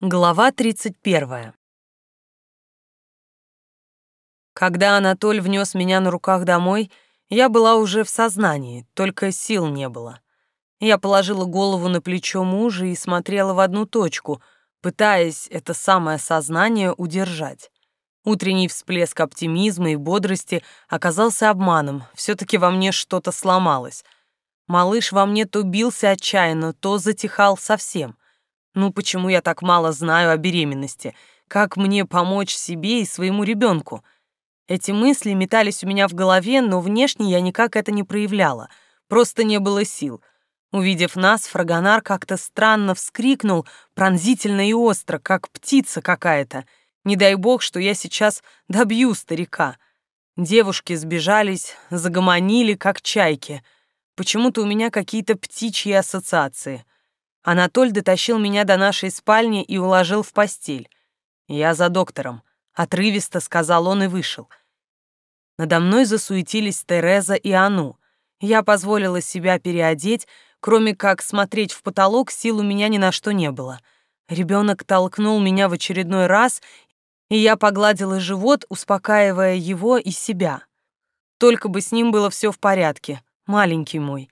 Глава 31. Когда Анатоль внес меня на руках домой, я была уже в сознании, только сил не было. Я положила голову на плечо мужа и смотрела в одну точку, пытаясь это самое сознание удержать. Утренний всплеск оптимизма и бодрости оказался обманом, все таки во мне что-то сломалось. Малыш во мне то бился отчаянно, то затихал совсем — ну почему я так мало знаю о беременности? Как мне помочь себе и своему ребенку? Эти мысли метались у меня в голове, но внешне я никак это не проявляла. Просто не было сил. Увидев нас, фрагонар как-то странно вскрикнул, пронзительно и остро, как птица какая-то. Не дай бог, что я сейчас добью старика. Девушки сбежались, загомонили, как чайки. Почему-то у меня какие-то птичьи ассоциации. Анатоль дотащил меня до нашей спальни и уложил в постель. «Я за доктором», — отрывисто сказал он и вышел. Надо мной засуетились Тереза и Ану. Я позволила себя переодеть, кроме как смотреть в потолок, сил у меня ни на что не было. Ребенок толкнул меня в очередной раз, и я погладила живот, успокаивая его и себя. Только бы с ним было все в порядке, маленький мой.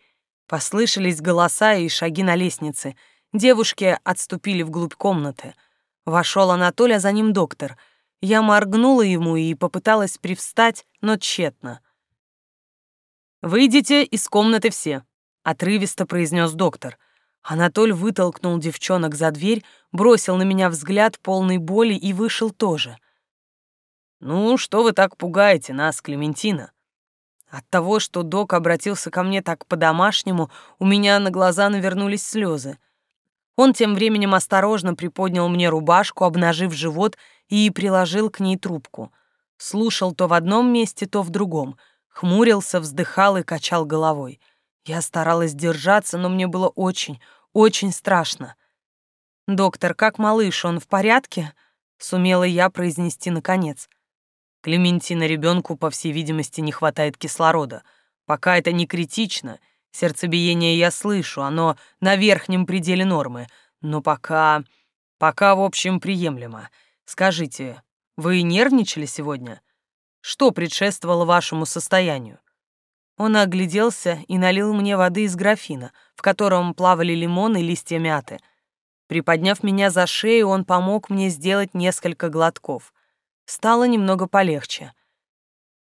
Послышались голоса и шаги на лестнице. Девушки отступили вглубь комнаты. Вошел Анатолий, а за ним доктор. Я моргнула ему и попыталась привстать, но тщетно. «Выйдите из комнаты все», — отрывисто произнес доктор. Анатоль вытолкнул девчонок за дверь, бросил на меня взгляд полной боли и вышел тоже. «Ну, что вы так пугаете нас, Клементина?» От того, что док обратился ко мне так по-домашнему, у меня на глаза навернулись слезы. Он тем временем осторожно приподнял мне рубашку, обнажив живот, и приложил к ней трубку. Слушал то в одном месте, то в другом. Хмурился, вздыхал и качал головой. Я старалась держаться, но мне было очень, очень страшно. «Доктор, как малыш, он в порядке?» — сумела я произнести наконец. Клементина ребенку, по всей видимости, не хватает кислорода. Пока это не критично. Сердцебиение я слышу, оно на верхнем пределе нормы. Но пока... пока, в общем, приемлемо. Скажите, вы нервничали сегодня? Что предшествовало вашему состоянию? Он огляделся и налил мне воды из графина, в котором плавали лимон и листья мяты. Приподняв меня за шею, он помог мне сделать несколько глотков. Стало немного полегче.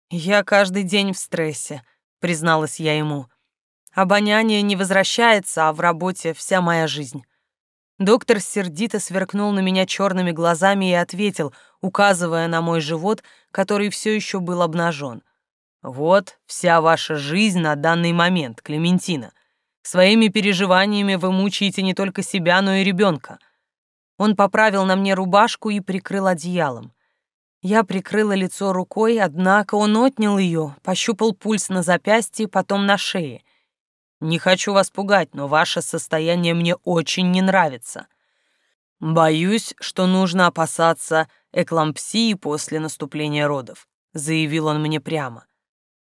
«Я каждый день в стрессе», — призналась я ему. «Обоняние не возвращается, а в работе вся моя жизнь». Доктор сердито сверкнул на меня черными глазами и ответил, указывая на мой живот, который все еще был обнажен. «Вот вся ваша жизнь на данный момент, Клементина. Своими переживаниями вы мучаете не только себя, но и ребенка». Он поправил на мне рубашку и прикрыл одеялом. Я прикрыла лицо рукой, однако он отнял ее, пощупал пульс на запястье, потом на шее. «Не хочу вас пугать, но ваше состояние мне очень не нравится. Боюсь, что нужно опасаться эклампсии после наступления родов», — заявил он мне прямо.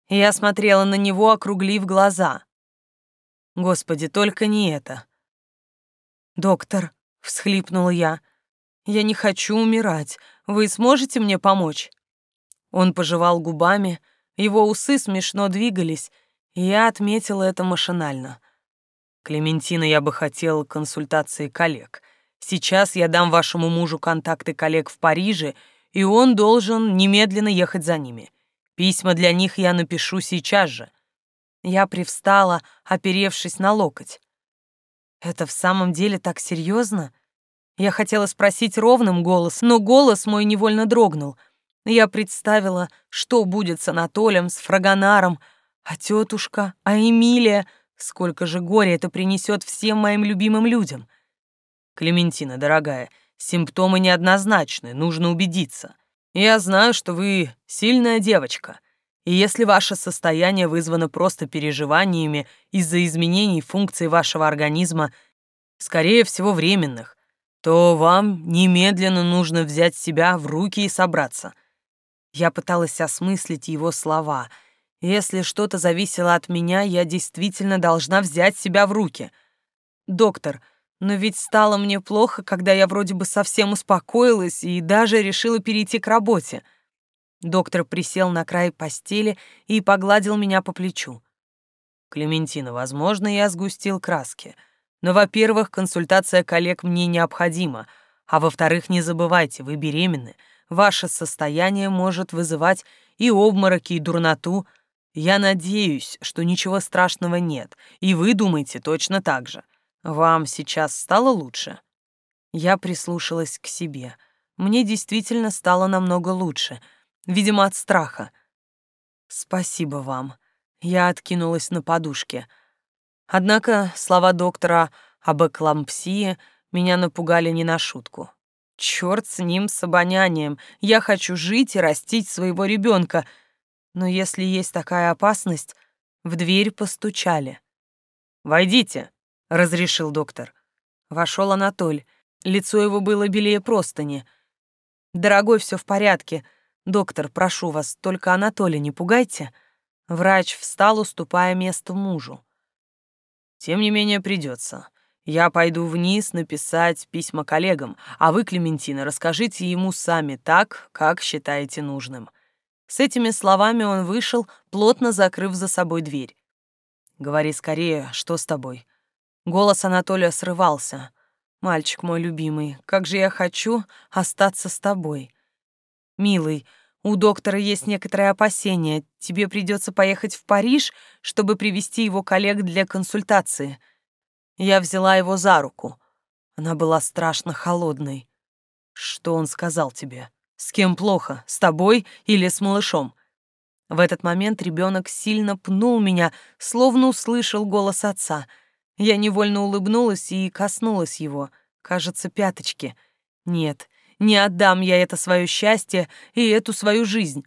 Я смотрела на него, округлив глаза. «Господи, только не это!» «Доктор», — всхлипнула я, — «я не хочу умирать. Вы сможете мне помочь?» Он пожевал губами, его усы смешно двигались, и я отметила это машинально. «Клементина, я бы хотел консультации коллег. Сейчас я дам вашему мужу контакты коллег в Париже, и он должен немедленно ехать за ними. Письма для них я напишу сейчас же». Я привстала, оперевшись на локоть. «Это в самом деле так серьезно? Я хотела спросить ровным голос, но голос мой невольно дрогнул. Я представила, что будет с Анатолием, с Фрагонаром, а тетушка, а Эмилия, сколько же горя это принесет всем моим любимым людям. Клементина, дорогая, симптомы неоднозначны, нужно убедиться. Я знаю, что вы сильная девочка, и если ваше состояние вызвано просто переживаниями из-за изменений функций вашего организма, скорее всего, временных, то вам немедленно нужно взять себя в руки и собраться. Я пыталась осмыслить его слова. Если что-то зависело от меня, я действительно должна взять себя в руки. Доктор, Но ведь стало мне плохо, когда я вроде бы совсем успокоилась и даже решила перейти к работе. Доктор присел на край постели и погладил меня по плечу. «Клементина, возможно, я сгустил краски. Но, во-первых, консультация коллег мне необходима, а во-вторых, не забывайте, вы беременны. Ваше состояние может вызывать и обмороки, и дурноту. Я надеюсь, что ничего страшного нет, и вы думаете точно так же. Вам сейчас стало лучше?» Я прислушалась к себе. Мне действительно стало намного лучше, видимо, от страха. «Спасибо вам». Я откинулась на подушке. Однако слова доктора об эклампсии меня напугали не на шутку. Черт с ним, с обонянием. Я хочу жить и растить своего ребенка. Но если есть такая опасность, в дверь постучали. «Войдите», — разрешил доктор. Вошел Анатоль. Лицо его было белее простыни. «Дорогой, все в порядке. Доктор, прошу вас, только Анатолия не пугайте». Врач встал, уступая место мужу. «Тем не менее придется. Я пойду вниз написать письма коллегам, а вы, Клементина, расскажите ему сами так, как считаете нужным». С этими словами он вышел, плотно закрыв за собой дверь. «Говори скорее, что с тобой?» Голос Анатолия срывался. «Мальчик мой любимый, как же я хочу остаться с тобой. Милый, у доктора есть некоторые опасения. Тебе придется поехать в Париж, чтобы привести его коллег для консультации». Я взяла его за руку. Она была страшно холодной. «Что он сказал тебе? С кем плохо? С тобой или с малышом?» В этот момент ребенок сильно пнул меня, словно услышал голос отца — я невольно улыбнулась и коснулась его, кажется, пяточки. Нет, не отдам я это свое счастье и эту свою жизнь.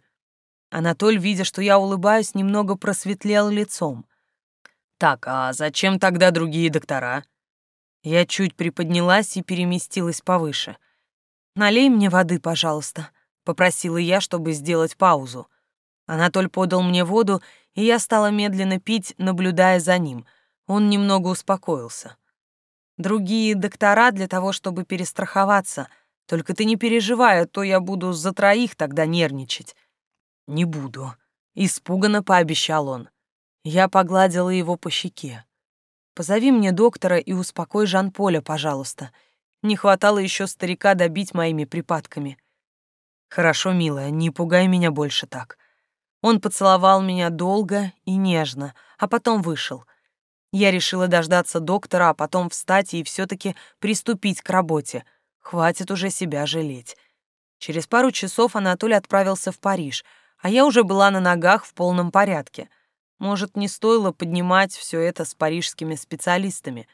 Анатоль, видя, что я улыбаюсь, немного просветлел лицом. «Так, а зачем тогда другие доктора?» Я чуть приподнялась и переместилась повыше. «Налей мне воды, пожалуйста», — попросила я, чтобы сделать паузу. Анатоль подал мне воду, и я стала медленно пить, наблюдая за ним — он немного успокоился. Другие доктора для того, чтобы перестраховаться. Только ты не переживай, а то я буду за троих тогда нервничать. Не буду, испуганно пообещал он. Я погладила его по щеке. Позови мне доктора и успокой Жан-Поля, пожалуйста. Не хватало еще старика добить моими припадками. Хорошо, милая, не пугай меня больше так. Он поцеловал меня долго и нежно, а потом вышел. Я решила дождаться доктора, а потом встать и все-таки приступить к работе. Хватит уже себя жалеть. Через пару часов Анатолий отправился в Париж, а я уже была на ногах в полном порядке. Может, не стоило поднимать все это с парижскими специалистами.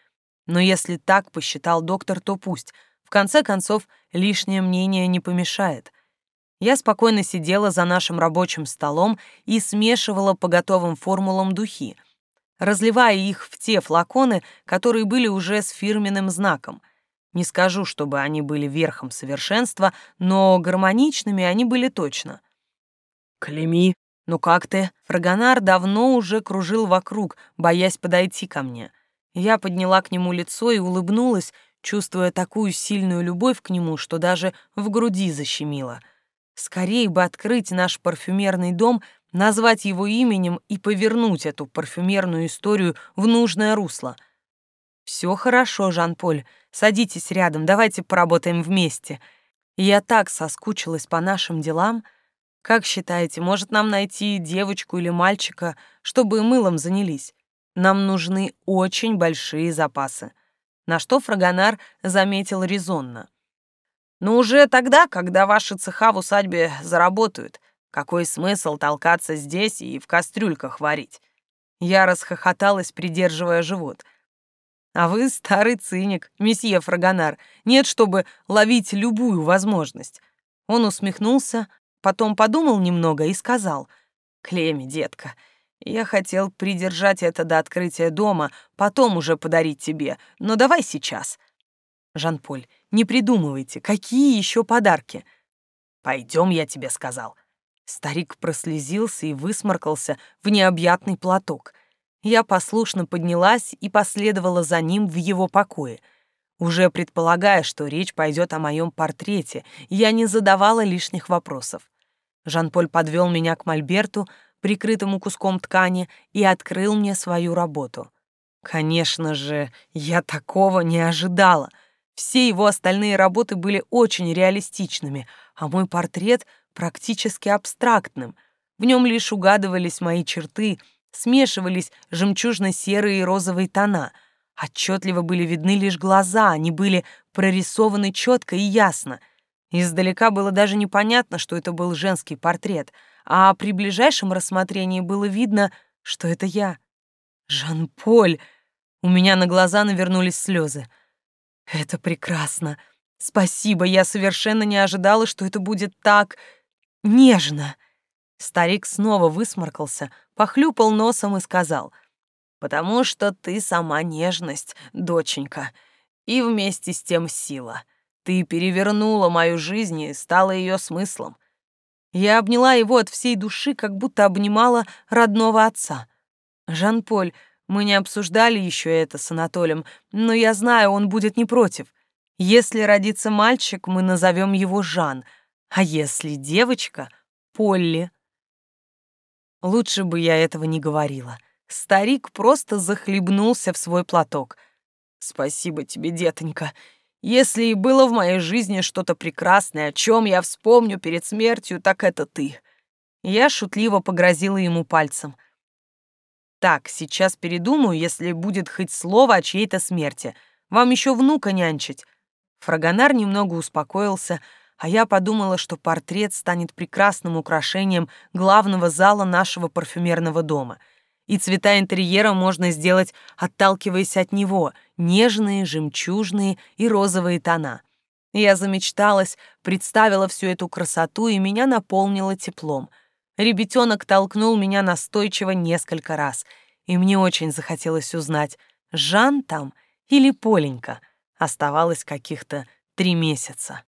Но если так посчитал доктор, то пусть. В конце концов, лишнее мнение не помешает. Я спокойно сидела за нашим рабочим столом и смешивала по готовым формулам духи — разливая их в те флаконы, которые были уже с фирменным знаком. Не скажу, чтобы они были верхом совершенства, но гармоничными они были точно. «Клеми, ну как ты?» Фрагонар давно уже кружил вокруг, боясь подойти ко мне. Я подняла к нему лицо и улыбнулась, чувствуя такую сильную любовь к нему, что даже в груди защемило. Скорее бы открыть наш парфюмерный дом — назвать его именем и повернуть эту парфюмерную историю в нужное русло. «Все хорошо, Жан-Поль, садитесь рядом, давайте поработаем вместе. Я так соскучилась по нашим делам. Как считаете, может нам найти девочку или мальчика, чтобы мылом занялись? Нам нужны очень большие запасы». На что Фрагонар заметил резонно. «Но уже тогда, когда ваши цеха в усадьбе заработают, какой смысл толкаться здесь и в кастрюльках варить? Я расхохоталась, придерживая живот. А вы старый циник, месье Фрагонар. Нет, чтобы ловить любую возможность. Он усмехнулся, потом подумал немного и сказал. «Клеми, детка, я хотел придержать это до открытия дома, потом уже подарить тебе, но давай сейчас». «Жан-Поль, не придумывайте, какие еще подарки?» «Пойдем, я тебе сказал», Старик прослезился и высморкался в необъятный платок. Я послушно поднялась и последовала за ним в его покое. Уже предполагая, что речь пойдет о моем портрете, я не задавала лишних вопросов. Жан-Поль подвел меня к мольберту, прикрытому куском ткани, и открыл мне свою работу. Конечно же, я такого не ожидала. Все его остальные работы были очень реалистичными, а мой портрет практически абстрактным. В нем лишь угадывались мои черты, смешивались жемчужно-серые и розовые тона. Отчетливо были видны лишь глаза, они были прорисованы четко и ясно. Издалека было даже непонятно, что это был женский портрет, а при ближайшем рассмотрении было видно, что это я. Жан-Поль! У меня на глаза навернулись слезы. Это прекрасно. Спасибо, я совершенно не ожидала, что это будет так нежно. Старик снова высморкался, похлюпал носом и сказал, «Потому что ты сама нежность, доченька, и вместе с тем сила. Ты перевернула мою жизнь и стала ее смыслом». Я обняла его от всей души, как будто обнимала родного отца. «Жан-Поль, мы не обсуждали еще это с Анатолием, но я знаю, он будет не против. Если родится мальчик, мы назовем его Жан, а если девочка — Полли». Лучше бы я этого не говорила. Старик просто захлебнулся в свой платок. «Спасибо тебе, детонька. Если и было в моей жизни что-то прекрасное, о чем я вспомню перед смертью, так это ты». Я шутливо погрозила ему пальцем. «Так, сейчас передумаю, если будет хоть слово о чьей-то смерти. Вам еще внука нянчить». Фрагонар немного успокоился, а я подумала, что портрет станет прекрасным украшением главного зала нашего парфюмерного дома. И цвета интерьера можно сделать, отталкиваясь от него, нежные, жемчужные и розовые тона. Я замечталась, представила всю эту красоту, и меня наполнило теплом. Ребятенок толкнул меня настойчиво несколько раз, и мне очень захотелось узнать, Жан там или Поленька. Оставалось каких-то три месяца.